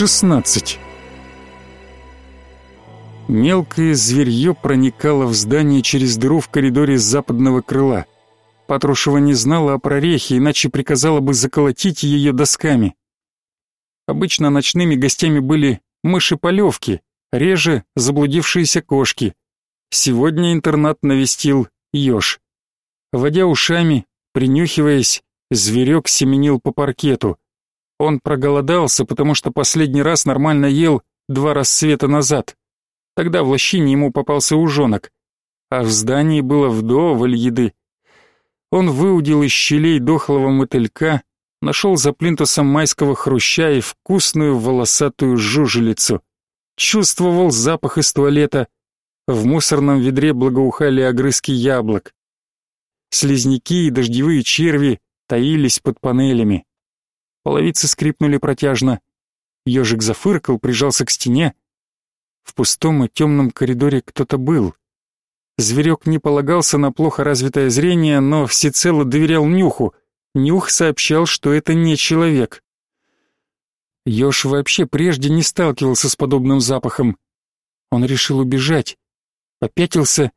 16. Мелкое зверье проникало в здание через дыру в коридоре западного крыла. Патрушева не знала о прорехе, иначе приказала бы заколотить ее досками. Обычно ночными гостями были мыши-полевки, реже заблудившиеся кошки. Сегодня интернат навестил еж. Водя ушами, принюхиваясь, зверек семенил по паркету. Он проголодался, потому что последний раз нормально ел два рассвета назад. Тогда в лощине ему попался ужонок, а в здании было вдоволь еды. Он выудил из щелей дохлого мотылька, нашел за плинтусом майского хруща и вкусную волосатую жужелицу. Чувствовал запах из туалета. В мусорном ведре благоухали огрызки яблок. Слизняки и дождевые черви таились под панелями. Половицы скрипнули протяжно. Ежик зафыркал, прижался к стене. В пустом и темном коридоре кто-то был. Зверек не полагался на плохо развитое зрение, но всецело доверял нюху. Нюх сообщал, что это не человек. Ёж вообще прежде не сталкивался с подобным запахом. Он решил убежать. Попятился.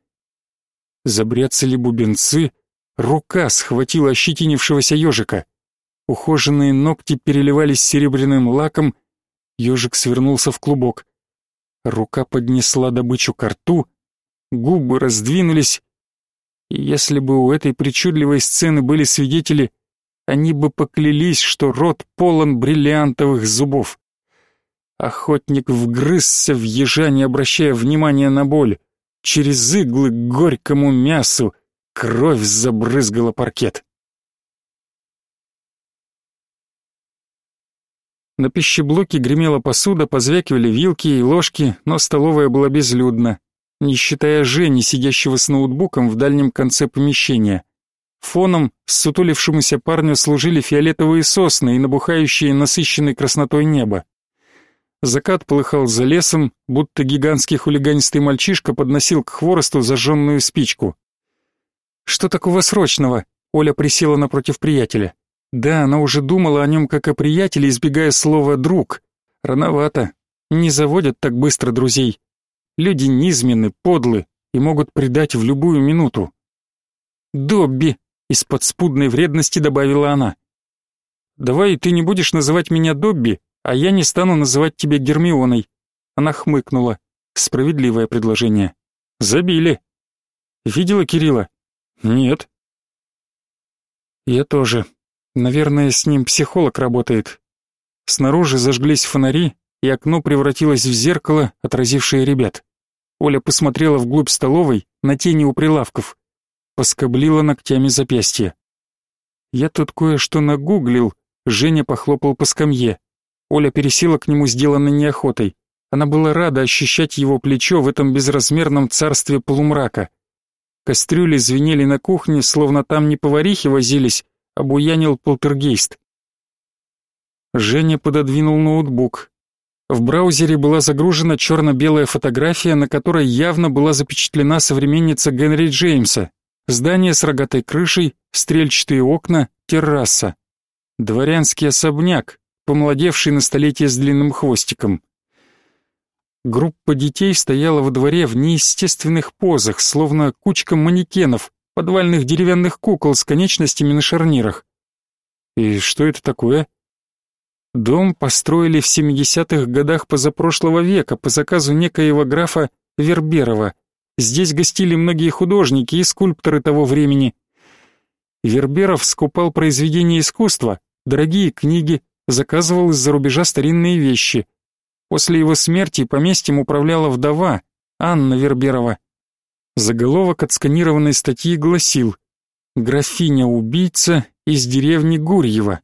Забряцали бубенцы. Рука схватила ощетинившегося ежика. Ухоженные ногти переливались серебряным лаком, ежик свернулся в клубок. Рука поднесла добычу к рту, губы раздвинулись, и если бы у этой причудливой сцены были свидетели, они бы поклялись, что рот полон бриллиантовых зубов. Охотник вгрызся в ежа, не обращая внимания на боль. Через иглы к горькому мясу кровь забрызгала паркет. На пищеблоке гремела посуда, позвякивали вилки и ложки, но столовая была безлюдна, не считая Жени, сидящего с ноутбуком в дальнем конце помещения. Фоном ссутулившемуся парню служили фиолетовые сосны и набухающие насыщенной краснотой небо. Закат полыхал за лесом, будто гигантский хулиганистый мальчишка подносил к хворосту зажженную спичку. «Что такого срочного?» Оля присела напротив приятеля. Да, она уже думала о нем как о приятеле, избегая слова «друг». Рановато. Не заводят так быстро друзей. Люди низменны, подлы и могут предать в любую минуту. «Добби!» — из подспудной вредности добавила она. «Давай ты не будешь называть меня Добби, а я не стану называть тебя Гермионой». Она хмыкнула. Справедливое предложение. «Забили». «Видела Кирилла?» «Нет». «Я тоже», Наверное, с ним психолог работает. Снаружи зажглись фонари, и окно превратилось в зеркало, отразившее ребят. Оля посмотрела вглубь столовой, на тени у прилавков. Поскоблила ногтями запястье. «Я тут кое-что нагуглил», — Женя похлопал по скамье. Оля пересела к нему, сделанной неохотой. Она была рада ощущать его плечо в этом безразмерном царстве полумрака. Кастрюли звенели на кухне, словно там не поварихи возились, обуянил полтергейст. Женя пододвинул ноутбук. В браузере была загружена черно-белая фотография, на которой явно была запечатлена современница Генри Джеймса. Здание с рогатой крышей, стрельчатые окна, терраса. Дворянский особняк, помолодевший на столетие с длинным хвостиком. Группа детей стояла во дворе в неестественных позах, словно кучка манекенов, подвальных деревянных кукол с конечностями на шарнирах. И что это такое? Дом построили в 70-х годах позапрошлого века по заказу некоего графа Верберова. Здесь гостили многие художники и скульпторы того времени. Верберов скупал произведения искусства, дорогие книги, заказывал из-за рубежа старинные вещи. После его смерти поместьем управляла вдова Анна Верберова. Заголовок отсканированной статьи гласил «Графиня-убийца из деревни Гурьева».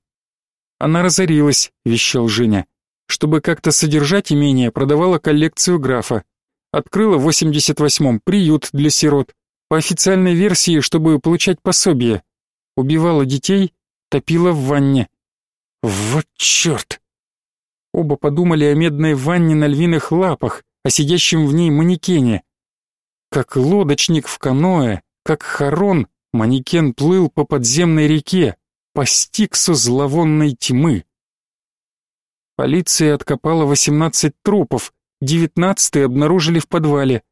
Она разорилась, вещал Женя. Чтобы как-то содержать имение, продавала коллекцию графа. Открыла в 88-м приют для сирот. По официальной версии, чтобы получать пособие. Убивала детей, топила в ванне. Вот черт! Оба подумали о медной ванне на львиных лапах, о сидящем в ней манекене. Как лодочник в каноэ, как хорон, манекен плыл по подземной реке, по стиксу зловонной тьмы. Полиция откопала 18 трупов, девятнадцатый обнаружили в подвале.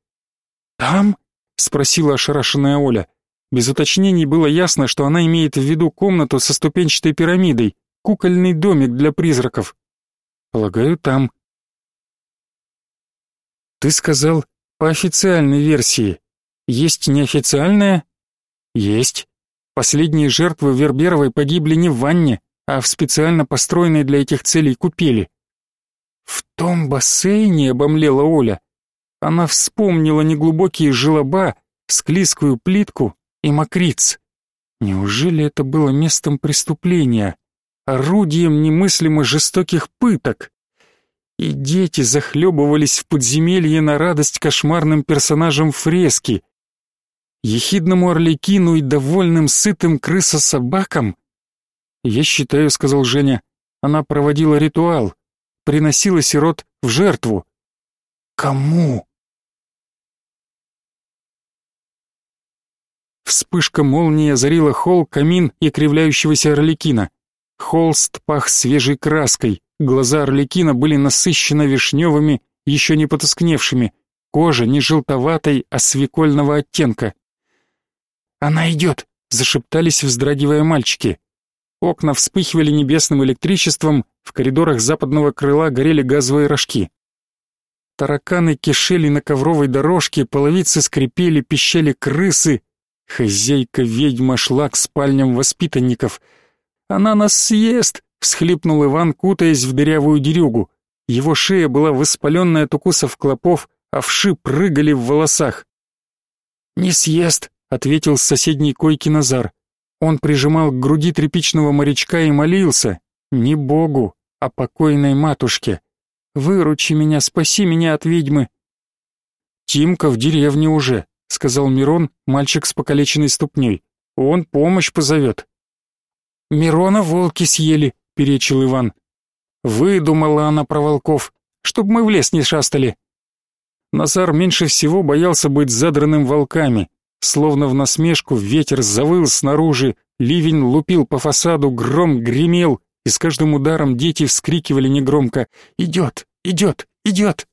«Там?» — спросила ошарашенная Оля. Без уточнений было ясно, что она имеет в виду комнату со ступенчатой пирамидой, кукольный домик для призраков. Полагаю, там. Ты сказал, по официальной версии. Есть неофициальная? Есть. Последние жертвы Верберовой погибли не в ванне, а в специально построенной для этих целей купели. В том бассейне обомлела Оля. Она вспомнила неглубокие желоба, склизкую плитку и мокриц. Неужели это было местом преступления, орудием немыслимо жестоких пыток? И дети захлебывались в подземелье на радость кошмарным персонажам фрески. Ехидному орликину и довольным сытым крысособакам? «Я считаю», — сказал Женя, — «она проводила ритуал, приносила сирот в жертву». «Кому?» Вспышка молнии озарила холл, камин и кривляющегося орликина. Холст пах свежей краской, глаза орликина были насыщенно вишневыми, еще не потускневшими, кожа не желтоватой, а свекольного оттенка. «Она идет!» — зашептались, вздрагивая мальчики. Окна вспыхивали небесным электричеством, в коридорах западного крыла горели газовые рожки. Тараканы кишели на ковровой дорожке, половицы скрипели, пищали крысы, Хозяйка-ведьма шла к спальням воспитанников. «Она нас съест!» — всхлипнул Иван, кутаясь в дырявую дерюгу. Его шея была воспаленная от укусов клопов, а вши прыгали в волосах. «Не съест!» — ответил с соседней койки Назар. Он прижимал к груди тряпичного морячка и молился. Не богу, а покойной матушке. «Выручи меня, спаси меня от ведьмы!» «Тимка в деревне уже», — сказал Мирон, мальчик с покалеченной ступней. «Он помощь позовет». «Мирона волки съели», — перечил Иван. «Выдумала она про волков, чтоб мы в лес не шастали». Назар меньше всего боялся быть задранным волками. Словно в насмешку ветер завыл снаружи, ливень лупил по фасаду, гром гремел, и с каждым ударом дети вскрикивали негромко «Идет! Идет! Идет!».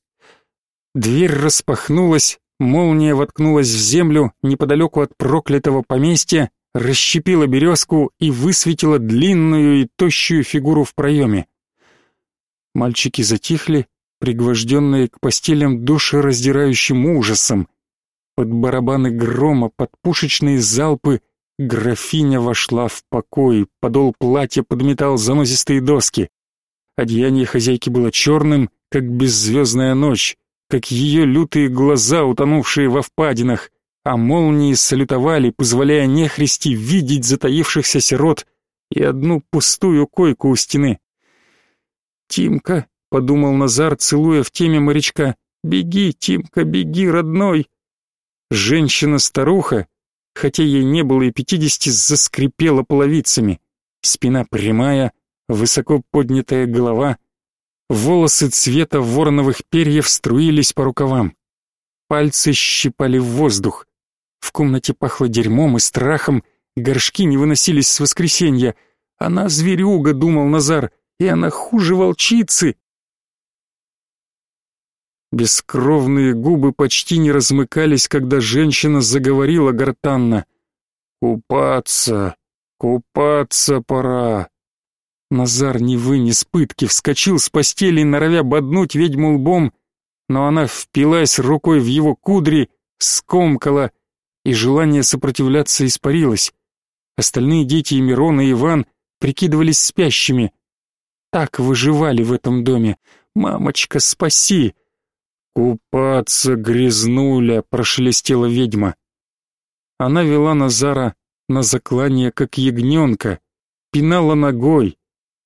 Дверь распахнулась, Молния воткнулась в землю неподалеку от проклятого поместья, расщепила березку и высветила длинную и тощую фигуру в проеме. Мальчики затихли, пригвожденные к постелям душераздирающим ужасом. Под барабаны грома, под пушечные залпы графиня вошла в покой, подол платья подметал занозистые доски. Одеяние хозяйки было черным, как беззвездная ночь как ее лютые глаза, утонувшие во впадинах, а молнии салютовали, позволяя нехристи видеть затаившихся сирот и одну пустую койку у стены. «Тимка», — подумал Назар, целуя в теме морячка, — «беги, Тимка, беги, родной». Женщина-старуха, хотя ей не было и пятидесяти, заскрипела половицами. Спина прямая, высоко поднятая голова, Волосы цвета вороновых перьев струились по рукавам. Пальцы щипали в воздух. В комнате пахло дерьмом и страхом, горшки не выносились с воскресенья. Она зверюга, думал Назар, и она хуже волчицы. Бескровные губы почти не размыкались, когда женщина заговорила гортанно. «Купаться, купаться пора. Назар не вынес пытки, вскочил с постели, норовя боднуть ведьму лбом, но она впилась рукой в его кудри, скомкала, и желание сопротивляться испарилось. Остальные дети и Мирон, и Иван прикидывались спящими. Так выживали в этом доме. «Мамочка, спаси!» «Купаться, грязнуля!» — прошелестела ведьма. Она вела Назара на заклание, как ягненка, пинала ногой,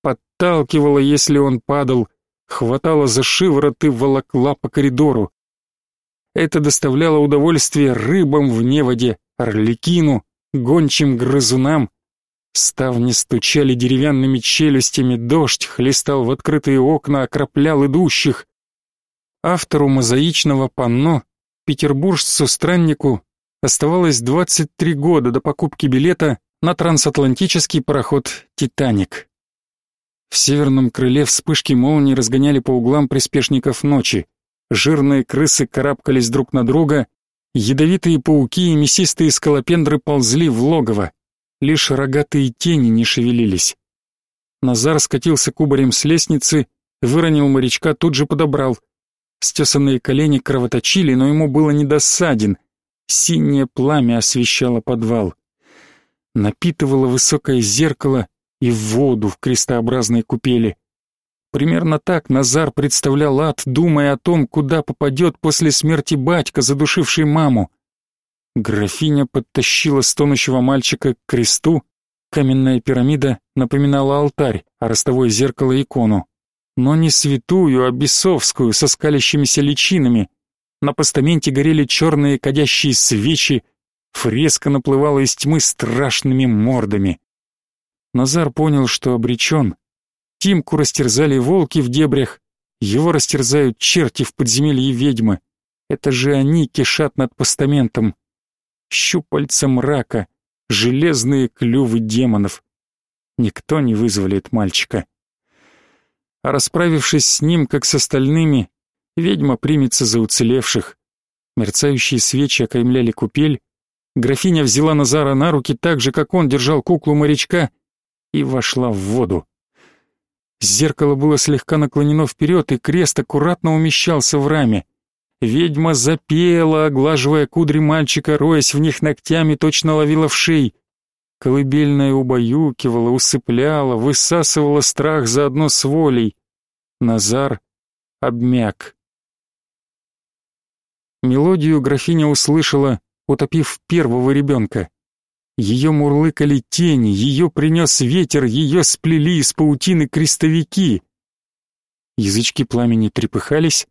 подталкивала, если он падал, хватала за шиворот и волокла по коридору. Это доставляло удовольствие рыбам в неводе, орликину, гончим грызунам. Ставни стучали деревянными челюстями, дождь хлестал в открытые окна, окроплял идущих. Автору мозаичного панно, петербуржцу-страннику, оставалось 23 года до покупки билета на трансатлантический пароход «Титаник». В северном крыле вспышки молний разгоняли по углам приспешников ночи. Жирные крысы карабкались друг на друга, ядовитые пауки и мясистые скалопендры ползли в логово. Лишь рогатые тени не шевелились. Назар скатился кубарем с лестницы, выронил морячка, тут же подобрал. Стесанные колени кровоточили, но ему было недосаден. Синее пламя освещало подвал. Напитывало высокое зеркало и воду в крестообразной купели. Примерно так Назар представлял ад, думая о том, куда попадет после смерти батька, задушивший маму. Графиня подтащила стонущего мальчика к кресту, каменная пирамида напоминала алтарь, а ростовое зеркало — икону. Но не святую, а бесовскую, со скалящимися личинами. На постаменте горели черные кадящие свечи, фреска наплывала из тьмы страшными мордами. Назар понял, что обречен. Тимку растерзали волки в дебрях, его растерзают черти в подземелье ведьмы. Это же они кишат над постаментом. Щупальца мрака, железные клювы демонов. Никто не вызволит мальчика. А расправившись с ним, как с остальными, ведьма примется за уцелевших. Мерцающие свечи окаймляли купель, графиня взяла Назара на руки так же, как он держал куклу морячка, и вошла в воду. Зеркало было слегка наклонено вперед, и крест аккуратно умещался в раме. Ведьма запела, оглаживая кудри мальчика, роясь в них ногтями, точно ловила в шей. Колыбельная убаюкивала, усыпляла, высасывала страх заодно с волей. Назар обмяк. Мелодию графиня услышала, утопив первого ребенка. Ее мурлыкали тени, ее принес ветер, ее сплели из паутины крестовики. Язычки пламени трепыхались.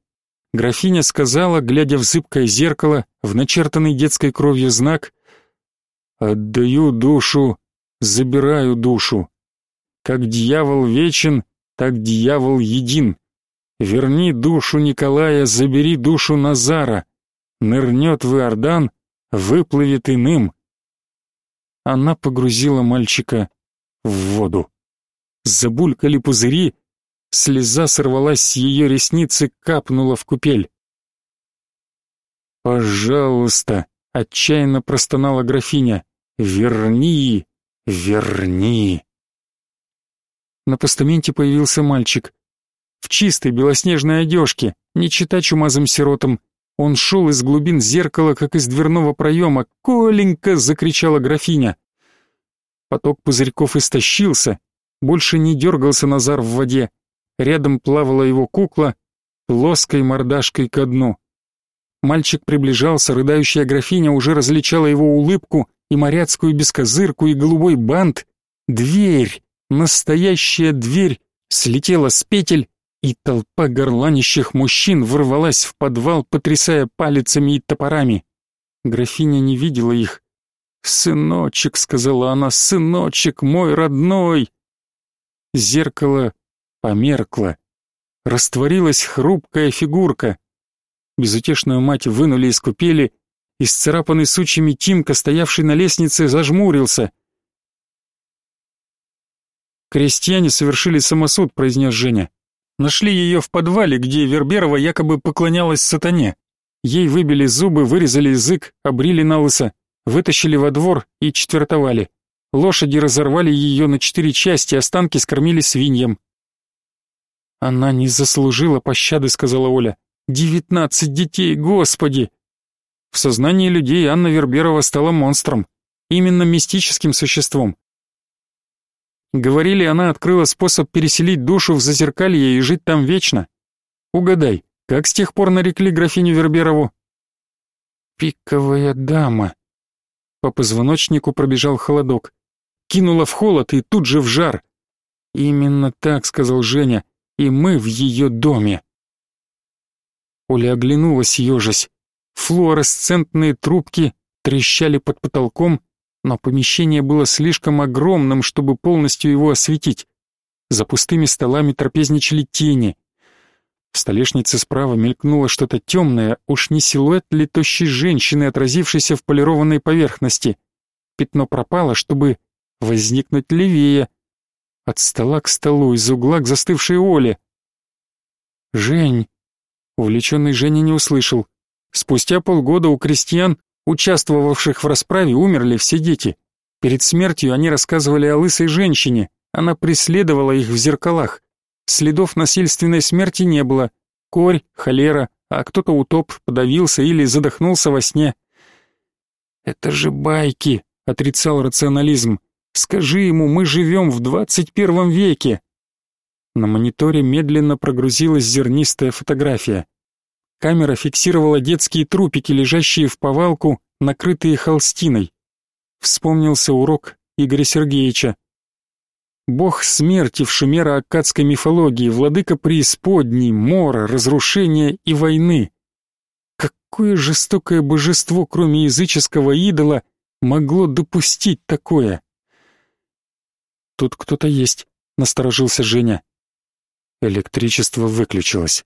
Графиня сказала, глядя в зыбкое зеркало, в начертанный детской кровью знак «Отдаю душу, забираю душу. Как дьявол вечен, так дьявол един. Верни душу Николая, забери душу Назара. Нырнет в Иордан, выплывет иным» она погрузила мальчика в воду. Забулькали пузыри, слеза сорвалась с ее ресницы, капнула в купель. «Пожалуйста!» — отчаянно простонала графиня. «Верни! Верни!» На постаменте появился мальчик. В чистой белоснежной одежке, не чита чумазым сиротам. Он шел из глубин зеркала, как из дверного проема. «Коленька!» — закричала графиня. Поток пузырьков истощился, больше не дергался Назар в воде. Рядом плавала его кукла, плоской мордашкой ко дну. Мальчик приближался, рыдающая графиня уже различала его улыбку и моряцкую бескозырку, и голубой бант. Дверь, настоящая дверь, слетела с петель и толпа горланищих мужчин ворвалась в подвал, потрясая палицами и топорами. Графиня не видела их. «Сыночек», — сказала она, — «сыночек мой родной». Зеркало померкло. Растворилась хрупкая фигурка. Безутешную мать вынули из купели, исцарапанный сучьями Тимка, стоявший на лестнице, зажмурился. «Крестьяне совершили самосуд», — произнес Женя. Нашли ее в подвале, где Верберова якобы поклонялась сатане. Ей выбили зубы, вырезали язык, обрили на лысо, вытащили во двор и четвертовали. Лошади разорвали ее на четыре части, останки скормили свиньям. «Она не заслужила пощады», — сказала Оля. «Девятнадцать детей, господи!» В сознании людей Анна Верберова стала монстром, именно мистическим существом. Говорили, она открыла способ переселить душу в зазеркалье и жить там вечно. Угадай, как с тех пор нарекли графиню Верберову? Пиковая дама. По позвоночнику пробежал холодок. Кинула в холод и тут же в жар. Именно так, сказал Женя, и мы в ее доме. Оля оглянулась, ежась. Флуоресцентные трубки трещали под потолком, но помещение было слишком огромным, чтобы полностью его осветить. За пустыми столами трапезничали тени. В столешнице справа мелькнуло что-то темное, уж не силуэт ли женщины, отразившейся в полированной поверхности. Пятно пропало, чтобы возникнуть левее. От стола к столу, из угла к застывшей Оле. «Жень!» Увлеченный Женя не услышал. Спустя полгода у крестьян, участвовавших в расправе, умерли все дети. Перед смертью они рассказывали о лысой женщине. Она преследовала их в зеркалах. Следов насильственной смерти не было. Корь, холера, а кто-то утоп, подавился или задохнулся во сне. «Это же байки», — отрицал рационализм. «Скажи ему, мы живем в двадцать первом веке». На мониторе медленно прогрузилась зернистая фотография. Камера фиксировала детские трупики, лежащие в повалку, накрытые холстиной. Вспомнился урок Игоря Сергеевича. Бог смерти в шумеро-аккадской мифологии, владыка преисподней, мора, разрушения и войны. Какое жестокое божество, кроме языческого идола, могло допустить такое? Тут кто-то есть, насторожился Женя. Электричество выключилось.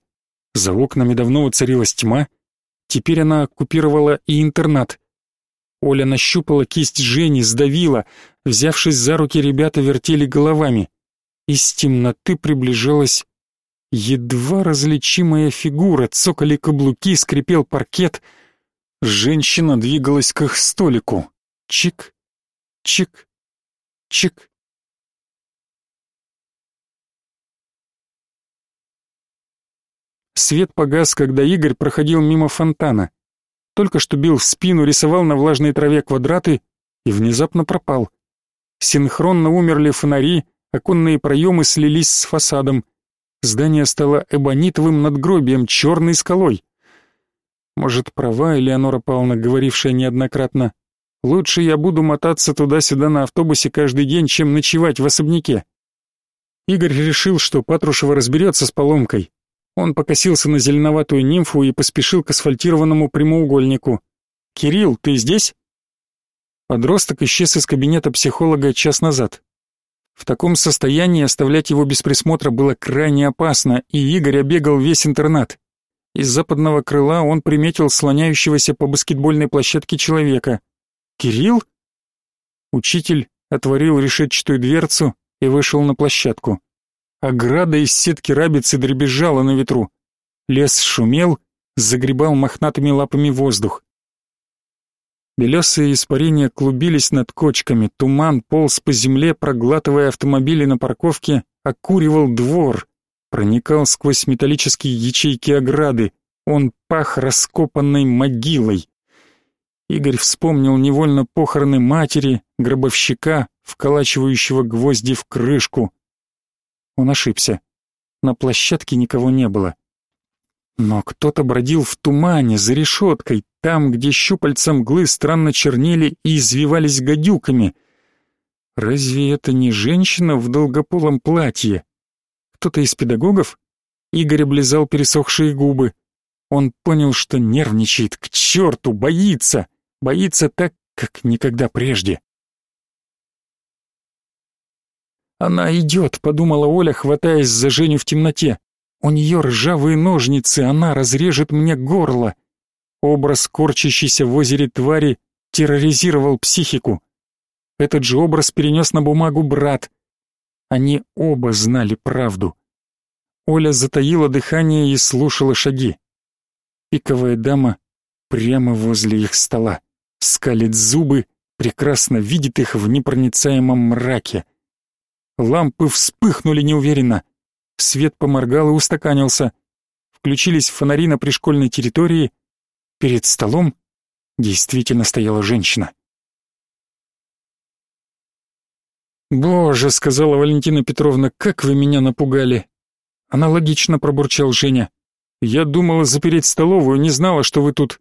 За окнами давно воцарилась тьма, теперь она оккупировала и интернат. Оля нащупала кисть Жени, сдавила. Взявшись за руки, ребята вертели головами. Из темноты приближалась едва различимая фигура, цокали каблуки, скрипел паркет. Женщина двигалась к их столику. Чик, чик, чик. Свет погас, когда Игорь проходил мимо фонтана только что бил в спину, рисовал на влажной траве квадраты и внезапно пропал. Синхронно умерли фонари, оконные проемы слились с фасадом. Здание стало эбонитовым надгробием, черной скалой. Может, права Элеонора Павловна, говорившая неоднократно, «Лучше я буду мотаться туда-сюда на автобусе каждый день, чем ночевать в особняке». Игорь решил, что Патрушева разберется с поломкой, он покосился на зеленоватую нимфу и поспешил к асфальтированному прямоугольнику. «Кирилл, ты здесь?» Подросток исчез из кабинета психолога час назад. В таком состоянии оставлять его без присмотра было крайне опасно, и Игорь обегал весь интернат. Из западного крыла он приметил слоняющегося по баскетбольной площадке человека. «Кирилл?» Учитель отворил решетчатую дверцу и вышел на площадку. Ограда из сетки рабицы дребезжала на ветру. Лес шумел, загребал мохнатыми лапами воздух. Белесые испарения клубились над кочками, туман полз по земле, проглатывая автомобили на парковке, окуривал двор, проникал сквозь металлические ячейки ограды, он пах раскопанной могилой. Игорь вспомнил невольно похороны матери, гробовщика, вколачивающего гвозди в крышку, он ошибся. На площадке никого не было. Но кто-то бродил в тумане, за решеткой, там, где щупальца мглы странно чернели и извивались гадюками. Разве это не женщина в долгополом платье? Кто-то из педагогов? Игорь облизал пересохшие губы. Он понял, что нервничает, к черту, боится. Боится так, как никогда прежде. «Она идет», — подумала Оля, хватаясь за Женю в темноте. «У нее ржавые ножницы, она разрежет мне горло». Образ корчащейся в озере твари терроризировал психику. Этот же образ перенес на бумагу брат. Они оба знали правду. Оля затаила дыхание и слушала шаги. Пиковая дама прямо возле их стола. Скалит зубы, прекрасно видит их в непроницаемом мраке. Лампы вспыхнули неуверенно. Свет поморгал и устаканился. Включились фонари на пришкольной территории. Перед столом действительно стояла женщина. «Боже», — сказала Валентина Петровна, — «как вы меня напугали!» Аналогично пробурчал Женя. «Я думала запереть столовую, не знала, что вы тут».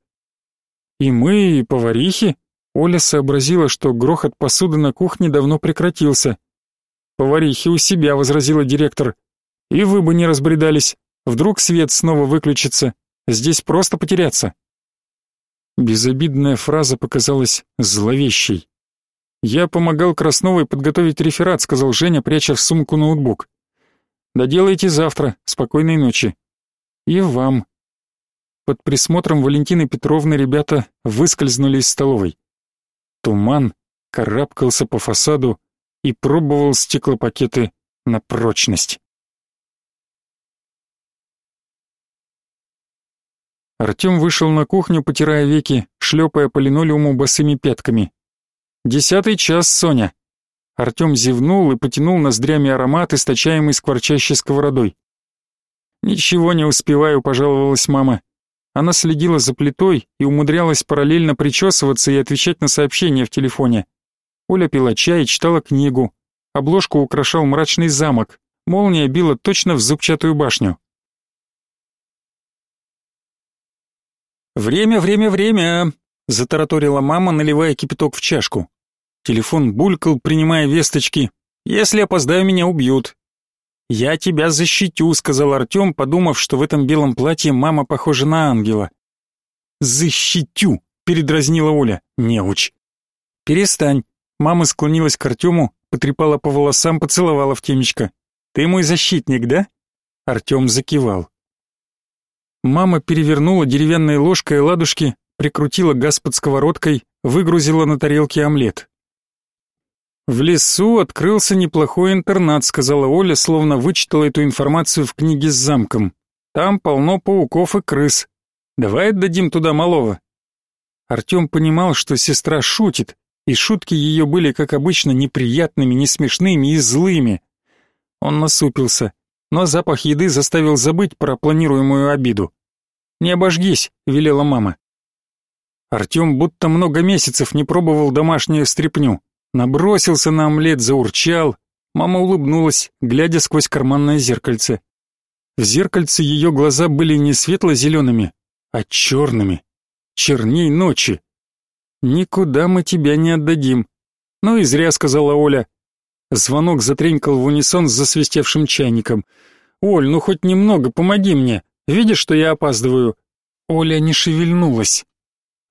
«И мы, и поварихи?» Оля сообразила, что грохот посуды на кухне давно прекратился. «Поварихи у себя», — возразила директор. «И вы бы не разбредались. Вдруг свет снова выключится. Здесь просто потеряться». Безобидная фраза показалась зловещей. «Я помогал Красновой подготовить реферат», — сказал Женя, пряча в сумку ноутбук. «Доделайте завтра. Спокойной ночи». «И вам». Под присмотром Валентины Петровны ребята выскользнули из столовой. Туман карабкался по фасаду, и пробовал стеклопакеты на прочность. Артем вышел на кухню, потирая веки, шлепая по линолеуму босыми пятками. «Десятый час, Соня!» Артем зевнул и потянул ноздрями аромат, источаемый скворчащей сковородой. «Ничего не успеваю», — пожаловалась мама. Она следила за плитой и умудрялась параллельно причесываться и отвечать на сообщения в телефоне. Оля пила чай и читала книгу. Обложку украшал мрачный замок. Молния била точно в зубчатую башню. «Время, время, время!» — затараторила мама, наливая кипяток в чашку. Телефон булькал, принимая весточки. «Если опоздаю, меня убьют. «Я тебя защитю», — сказал Артем, подумав, что в этом белом платье мама похожа на ангела. «Защитю», — передразнила Оля, неуч. «Перестань». Мама склонилась к Артему, потрепала по волосам, поцеловала в темечко. «Ты мой защитник, да?» Артем закивал. Мама перевернула деревянной ложкой ладушки, прикрутила газ под сковородкой, выгрузила на тарелке омлет. «В лесу открылся неплохой интернат», — сказала Оля, словно вычитала эту информацию в книге с замком. «Там полно пауков и крыс. Давай отдадим туда малого». Артем понимал, что сестра шутит, и шутки ее были, как обычно, неприятными, не смешными и злыми. Он насупился, но запах еды заставил забыть про планируемую обиду. «Не обожгись», — велела мама. Артем будто много месяцев не пробовал домашнюю стряпню. Набросился на омлет, заурчал. Мама улыбнулась, глядя сквозь карманное зеркальце. В зеркальце ее глаза были не светло-зелеными, а черными. Черней ночи. «Никуда мы тебя не отдадим». «Ну и зря», — сказала Оля. Звонок затренькал в унисон с засвистевшим чайником. «Оль, ну хоть немного помоги мне. Видишь, что я опаздываю?» Оля не шевельнулась.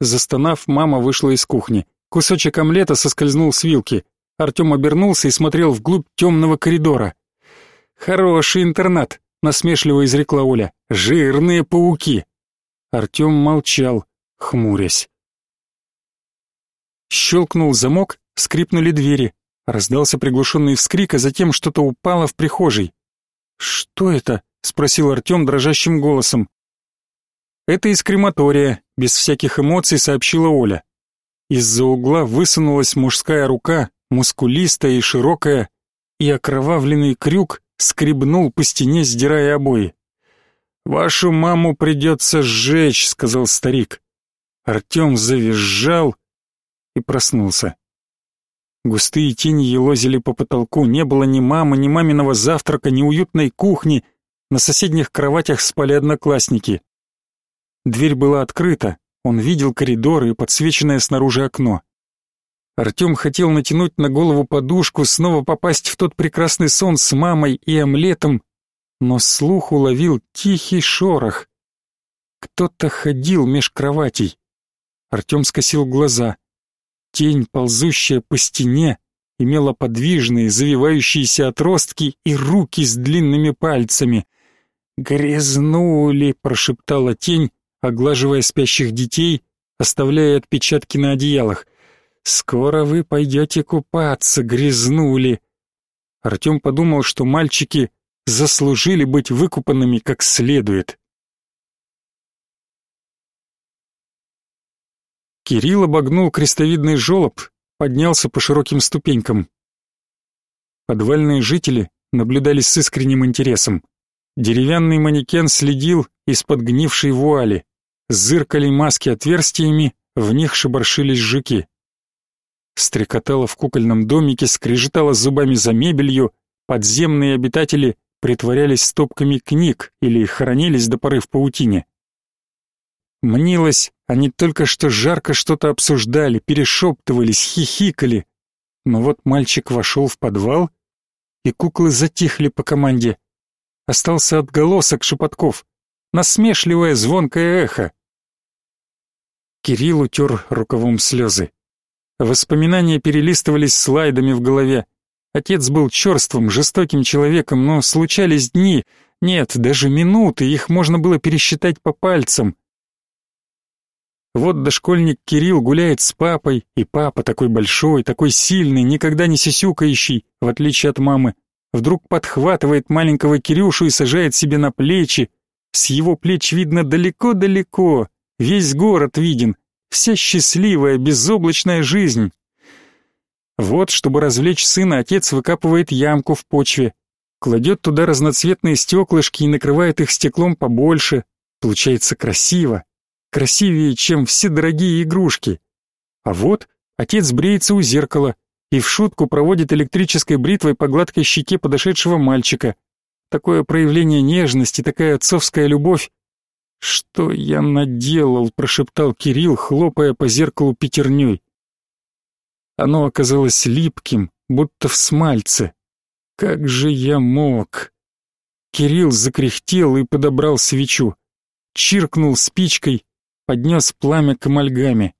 Застонав, мама вышла из кухни. Кусочек омлета соскользнул с вилки. Артем обернулся и смотрел вглубь темного коридора. «Хороший интернат», — насмешливо изрекла Оля. «Жирные пауки». Артем молчал, хмурясь. Щелкнул замок, скрипнули двери. Раздался приглушенный вскрик, а затем что-то упало в прихожей. «Что это?» — спросил Артем дрожащим голосом. «Это из крематория», — без всяких эмоций сообщила Оля. Из-за угла высунулась мужская рука, мускулистая и широкая, и окровавленный крюк скребнул по стене, сдирая обои. «Вашу маму придется сжечь», — сказал старик. Артем завизжал и проснулся. Густые тени елозили по потолку, не было ни мамы, ни маминого завтрака, ни уютной кухни, на соседних кроватях спали одноклассники. Дверь была открыта, он видел коридоры и подсвеченное снаружи окно. Артем хотел натянуть на голову подушку, снова попасть в тот прекрасный сон с мамой и омлетом, но слух уловил тихий шорох. Кто-то ходил меж кроватей. Артем скосил глаза. Тень, ползущая по стене, имела подвижные, завивающиеся отростки и руки с длинными пальцами. «Грязнули!» — прошептала тень, оглаживая спящих детей, оставляя отпечатки на одеялах. «Скоро вы пойдете купаться, грязнули!» Артем подумал, что мальчики заслужили быть выкупанными как следует. Кирилл обогнул крестовидный желоб, поднялся по широким ступенькам. Подвальные жители наблюдали с искренним интересом. Деревянный манекен следил из-под гнившей вуали. Зыркали маски отверстиями, в них шебаршились жуки. Стрекотало в кукольном домике, скрежетало зубами за мебелью, подземные обитатели притворялись стопками книг или хоронились до поры в паутине. Мнилось, они только что жарко что-то обсуждали, перешептывались, хихикали. Но вот мальчик вошел в подвал, и куклы затихли по команде. Остался отголосок шепотков, насмешливое звонкое эхо. Кирилл утер рукавом слезы. Воспоминания перелистывались слайдами в голове. Отец был черствым, жестоким человеком, но случались дни, нет, даже минуты, их можно было пересчитать по пальцам. Вот дошкольник Кирилл гуляет с папой, и папа такой большой, такой сильный, никогда не сисюкающий, в отличие от мамы. Вдруг подхватывает маленького Кирюшу и сажает себе на плечи. С его плеч видно далеко-далеко, весь город виден, вся счастливая, безоблачная жизнь. Вот, чтобы развлечь сына, отец выкапывает ямку в почве, кладет туда разноцветные стеклышки и накрывает их стеклом побольше. Получается красиво, красивее, чем все дорогие игрушки. А вот отец бреется у зеркала и в шутку проводит электрической бритвой по гладкой щеке подошедшего мальчика. Такое проявление нежности, такая отцовская любовь. «Что я наделал?» — прошептал Кирилл, хлопая по зеркалу пятерней. Оно оказалось липким, будто в смальце. Как же я мог? Кирилл закряхтел и подобрал свечу. Чиркнул спичкой, поднес пламя к амальгаме.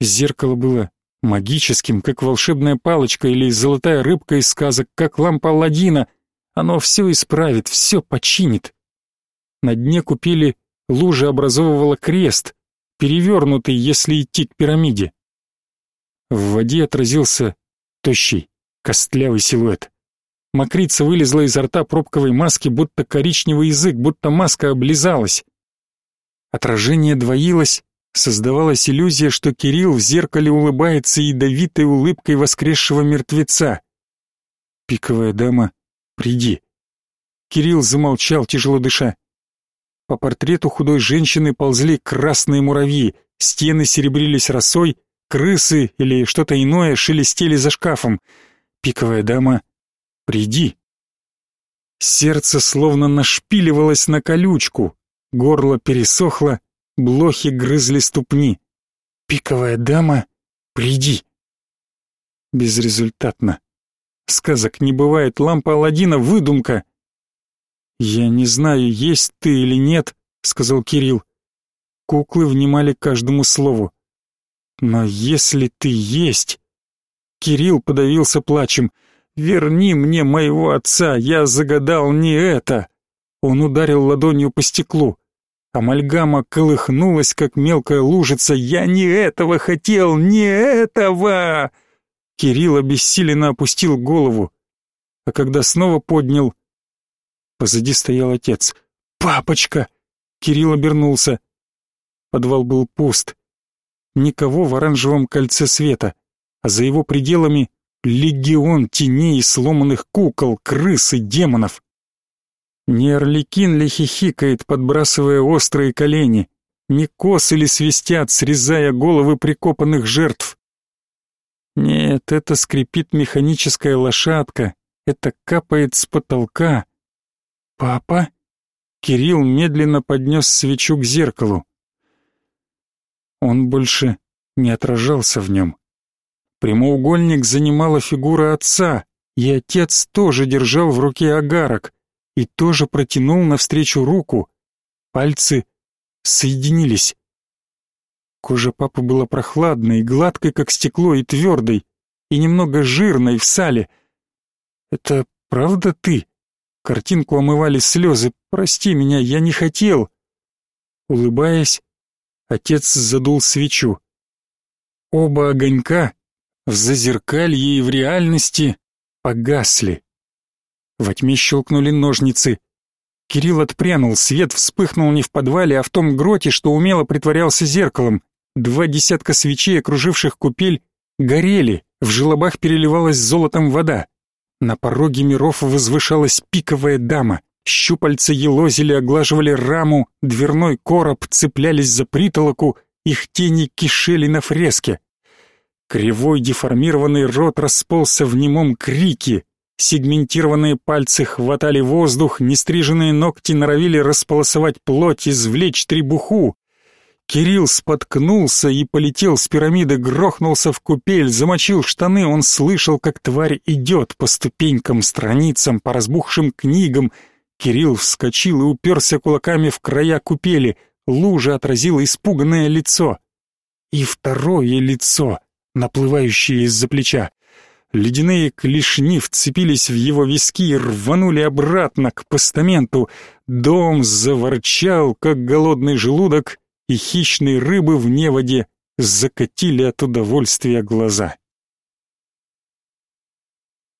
Зеркало было магическим, как волшебная палочка или золотая рыбка из сказок, как лампа Аладдина. Оно все исправит, все починит. На дне купили лужа образовывала крест, перевернутый, если идти к пирамиде. В воде отразился тощий, костлявый силуэт. Мокрица вылезла изо рта пробковой маски, будто коричневый язык, будто маска облизалась. Отражение двоилось, создавалась иллюзия, что Кирилл в зеркале улыбается ядовитой улыбкой воскресшего мертвеца. «Пиковая дама, приди». Кирилл замолчал, тяжело дыша. По портрету худой женщины ползли красные муравьи, стены серебрились росой, Крысы или что-то иное шелестели за шкафом. Пиковая дама, приди. Сердце словно нашпиливалось на колючку, горло пересохло, блохи грызли ступни. Пиковая дама, приди. Безрезультатно. Сказок не бывает, лампа Аладдина — выдумка. «Я не знаю, есть ты или нет», — сказал Кирилл. Куклы внимали каждому слову. Но если ты есть... Кирилл подавился плачем. «Верни мне моего отца, я загадал не это!» Он ударил ладонью по стеклу. Амальгама колыхнулась, как мелкая лужица. «Я не этого хотел, не этого!» Кирилл обессиленно опустил голову. А когда снова поднял... Позади стоял отец. «Папочка!» Кирилл обернулся. Подвал был пуст никого в оранжевом кольце света, а за его пределами легион теней и сломанных кукол, крыс и демонов. Не орликин ли хихикает, подбрасывая острые колени, не косы ли свистят, срезая головы прикопанных жертв. Нет, это скрипит механическая лошадка, это капает с потолка. «Папа?» Кирилл медленно поднес свечу к зеркалу. Он больше не отражался в нем. Прямоугольник занимала фигура отца, и отец тоже держал в руке агарок и тоже протянул навстречу руку. Пальцы соединились. Кожа папы была прохладной, гладкой, как стекло, и твердой, и немного жирной в сале. «Это правда ты?» Картинку омывали слезы. «Прости меня, я не хотел». Улыбаясь, Отец задул свечу. Оба огонька в зазеркалье и в реальности погасли. Во тьме щелкнули ножницы. Кирилл отпрянул, свет вспыхнул не в подвале, а в том гроте, что умело притворялся зеркалом. Два десятка свечей, окруживших купель, горели, в желобах переливалась золотом вода. На пороге миров возвышалась пиковая дама. Щупальца елозили, оглаживали раму, дверной короб, цеплялись за притолоку, их тени кишели на фреске. Кривой деформированный рот расползся в немом крике, сегментированные пальцы хватали воздух, нестриженные ногти норовили располосовать плоть, извлечь требуху. Кирилл споткнулся и полетел с пирамиды, грохнулся в купель, замочил штаны, он слышал, как тварь идет по ступенькам, страницам, по разбухшим книгам, Кирилл вскочил и уперся кулаками в края купели. Лужа отразила испуганное лицо. И второе лицо, наплывающее из-за плеча. Ледяные клешни вцепились в его виски и рванули обратно к постаменту. Дом заворчал, как голодный желудок, и хищные рыбы в неводе закатили от удовольствия глаза.